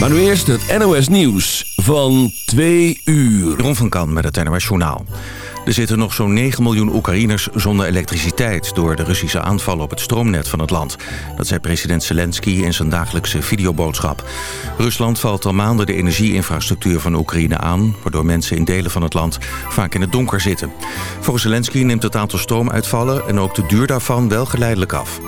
Maar nu eerst het NOS Nieuws van 2 uur. Ron van Kan met het NOS Journaal. Er zitten nog zo'n 9 miljoen Oekraïners zonder elektriciteit... door de Russische aanvallen op het stroomnet van het land. Dat zei president Zelensky in zijn dagelijkse videoboodschap. Rusland valt al maanden de energieinfrastructuur van Oekraïne aan... waardoor mensen in delen van het land vaak in het donker zitten. Volgens Zelensky neemt het aantal stroomuitvallen... en ook de duur daarvan wel geleidelijk af.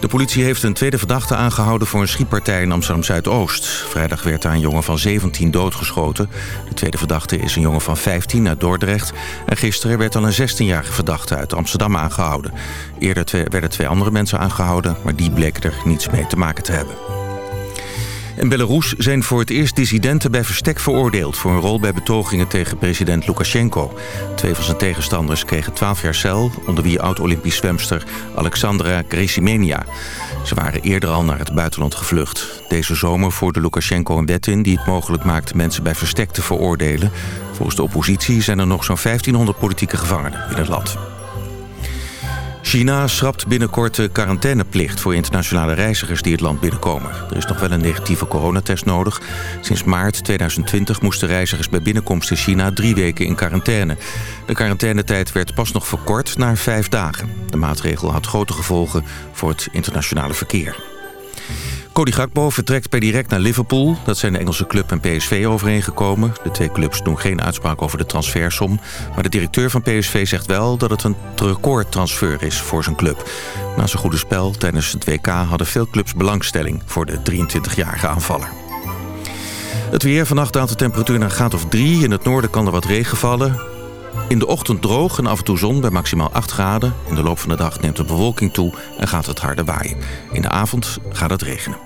De politie heeft een tweede verdachte aangehouden voor een schietpartij in Amsterdam-Zuidoost. Vrijdag werd daar een jongen van 17 doodgeschoten. De tweede verdachte is een jongen van 15 uit Dordrecht. En gisteren werd al een 16-jarige verdachte uit Amsterdam aangehouden. Eerder werden twee andere mensen aangehouden, maar die bleken er niets mee te maken te hebben. In Belarus zijn voor het eerst dissidenten bij verstek veroordeeld... voor een rol bij betogingen tegen president Lukashenko. Twee van zijn tegenstanders kregen 12 jaar cel... onder wie oud-Olympisch zwemster Alexandra Gresimenia. Ze waren eerder al naar het buitenland gevlucht. Deze zomer voerde Lukashenko een wet in... die het mogelijk maakt mensen bij verstek te veroordelen. Volgens de oppositie zijn er nog zo'n 1500 politieke gevangenen in het land. China schrapt binnenkort de quarantaineplicht voor internationale reizigers die het land binnenkomen. Er is nog wel een negatieve coronatest nodig. Sinds maart 2020 moesten reizigers bij binnenkomst in China drie weken in quarantaine. De quarantainetijd werd pas nog verkort naar vijf dagen. De maatregel had grote gevolgen voor het internationale verkeer. Cody Gakpo vertrekt per direct naar Liverpool. Dat zijn de Engelse club en PSV overeengekomen. De twee clubs doen geen uitspraak over de transfersom. Maar de directeur van PSV zegt wel dat het een recordtransfer is voor zijn club. Na zijn goede spel tijdens het WK hadden veel clubs belangstelling voor de 23-jarige aanvaller. Het weer. Vannacht daalt de temperatuur naar een graad of 3. In het noorden kan er wat regen vallen. In de ochtend droog en af en toe zon bij maximaal 8 graden. In de loop van de dag neemt de bewolking toe en gaat het harder waaien. In de avond gaat het regenen.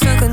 als kan een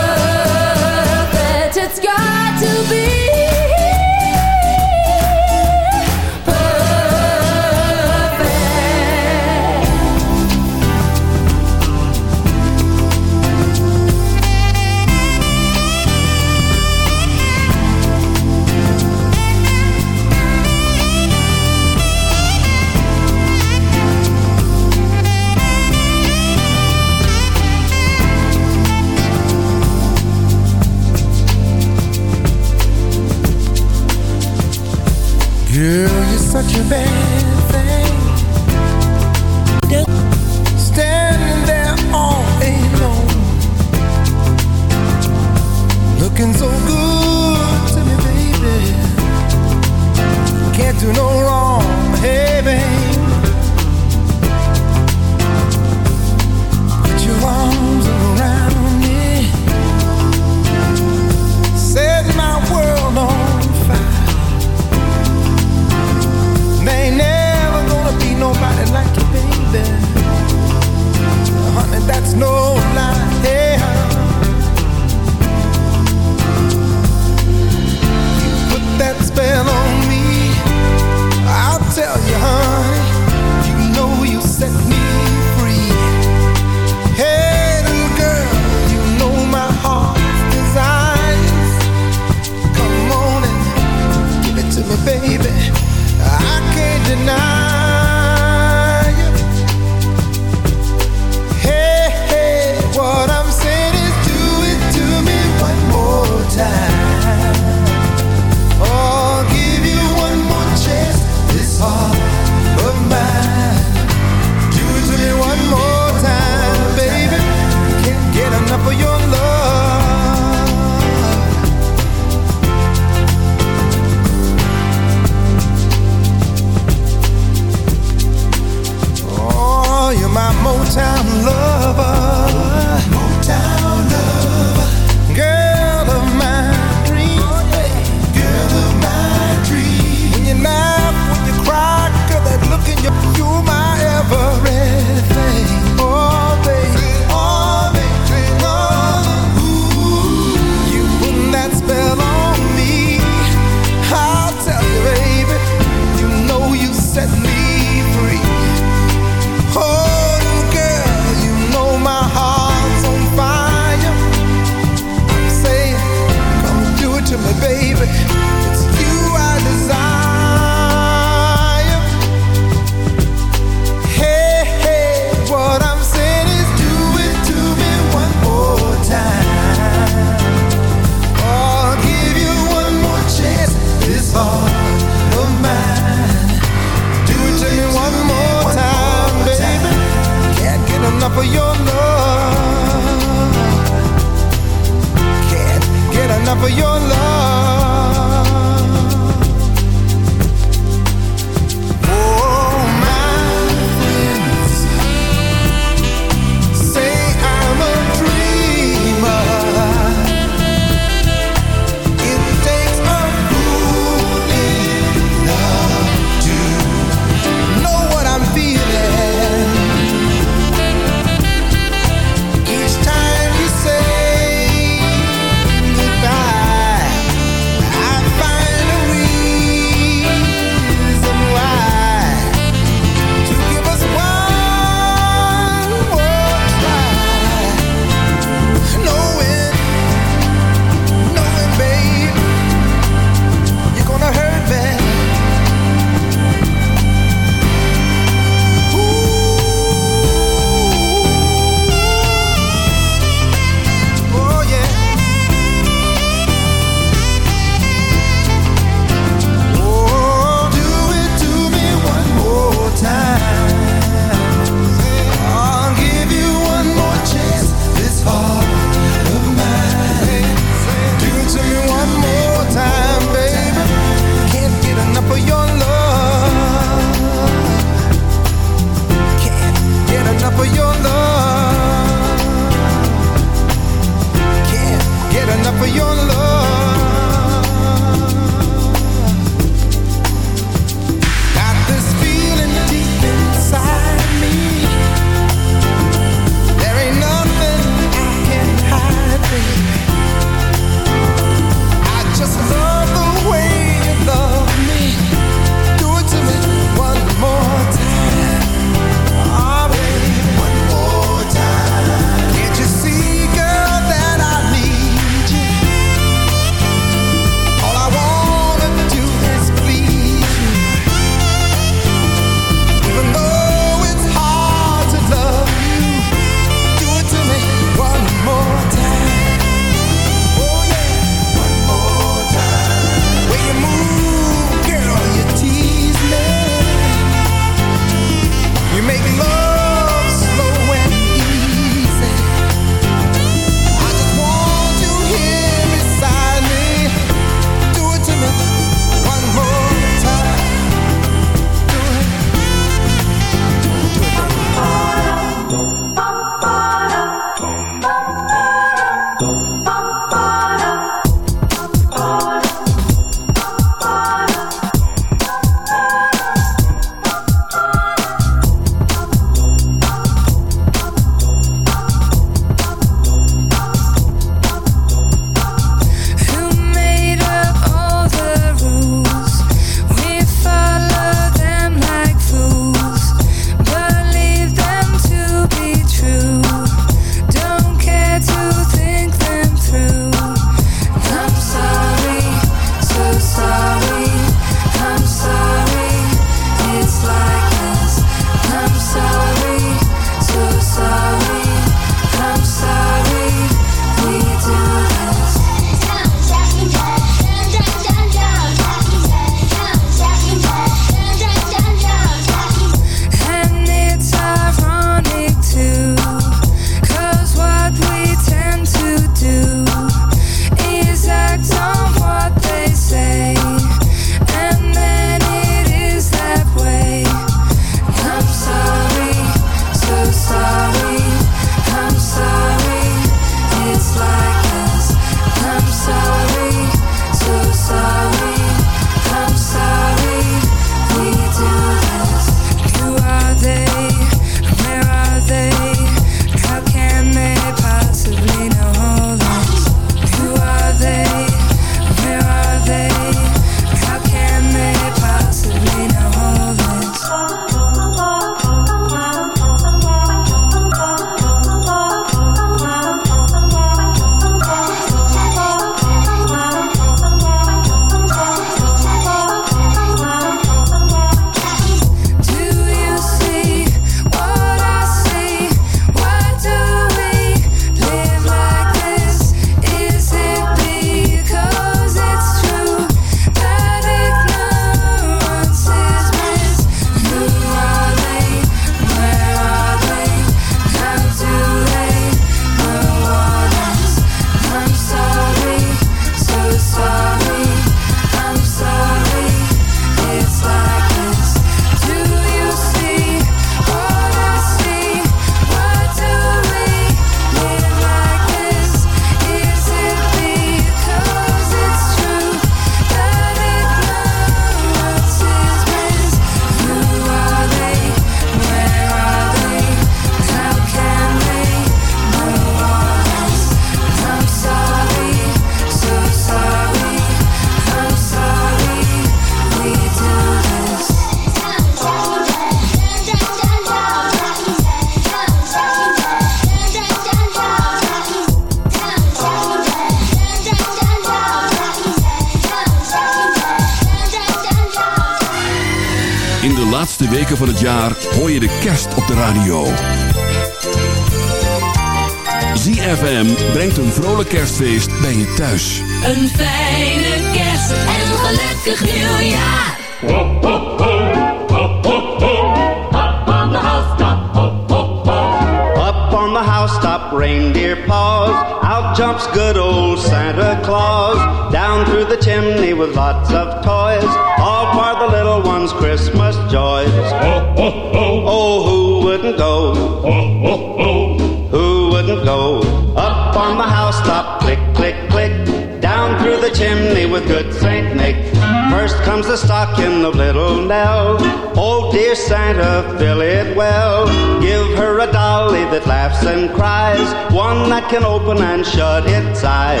Santa, fill it well. Give her a dolly that laughs and cries, one that can open and shut its eyes.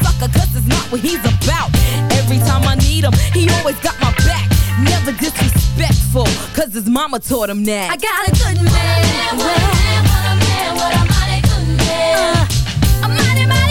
sucker, cause it's not what he's about. Every time I need him, he always got my back. Never disrespectful, cause his mama taught him that. I got a good man. What a man, what a man, what a mighty good man. Uh. a mighty, mighty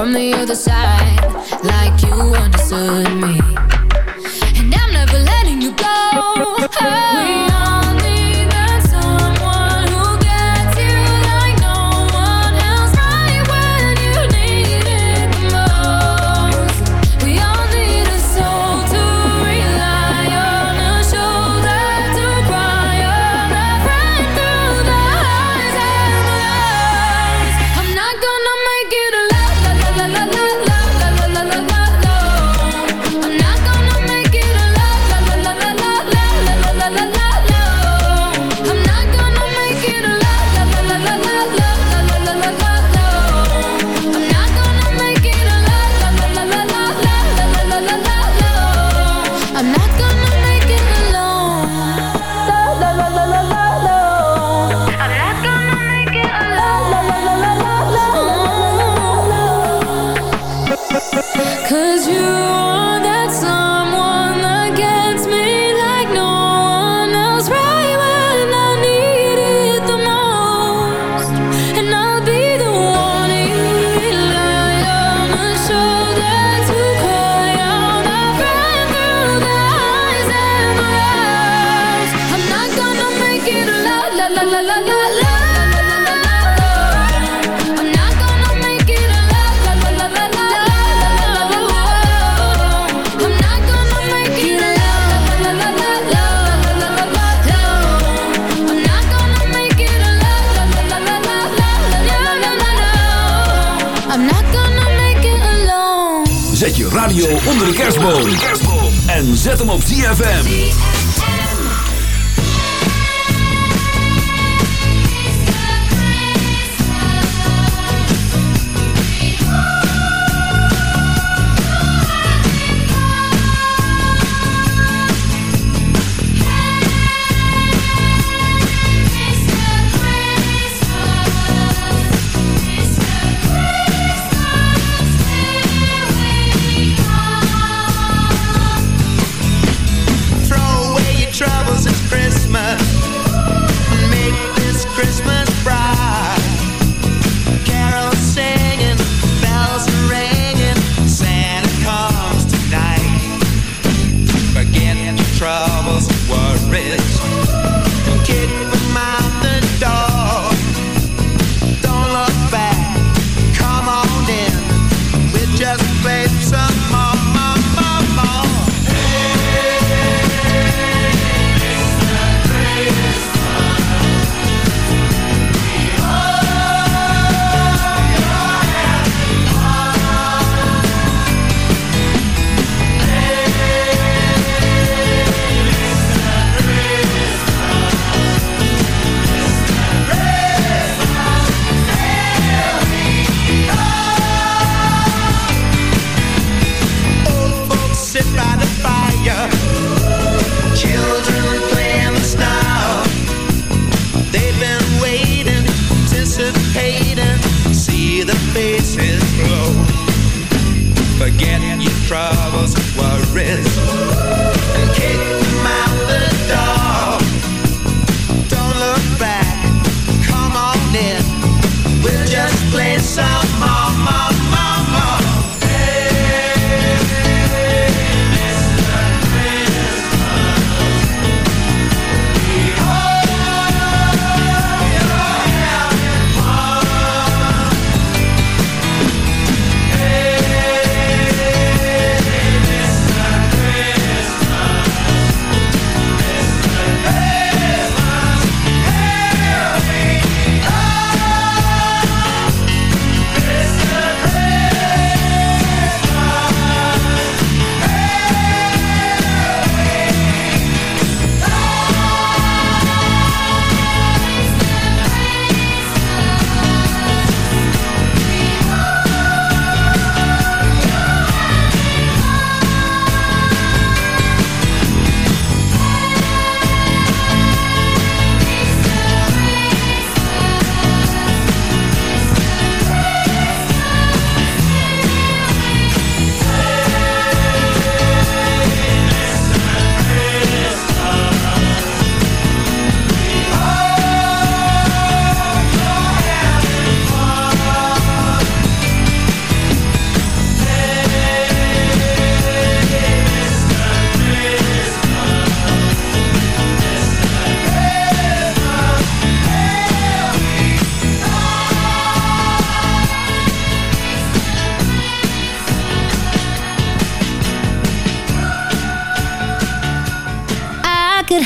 from the other side, like you understood me. And I'm never letting you go. We zet hem op ZFM. troubles were in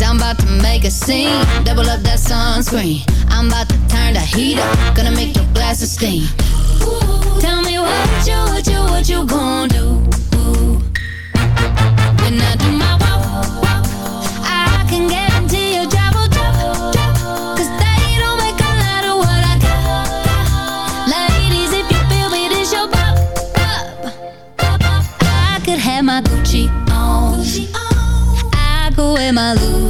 Cause I'm about to make a scene. Double up that sunscreen. I'm about to turn the heat up. Gonna make your glasses steam. Ooh, tell me what you, what you, what you gon' do? When I do my walk, walk I can guarantee you drop will drop, drop. Cause they don't make a lot of what I got. Ladies, if you feel me, this your pop, pop, pop, I could have my Gucci on. Gucci on. I could wear my Louis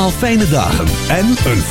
Allemaal fijne dagen en een